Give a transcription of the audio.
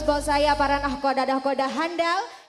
bos-bos saya para nahkoda-nahkoda handal.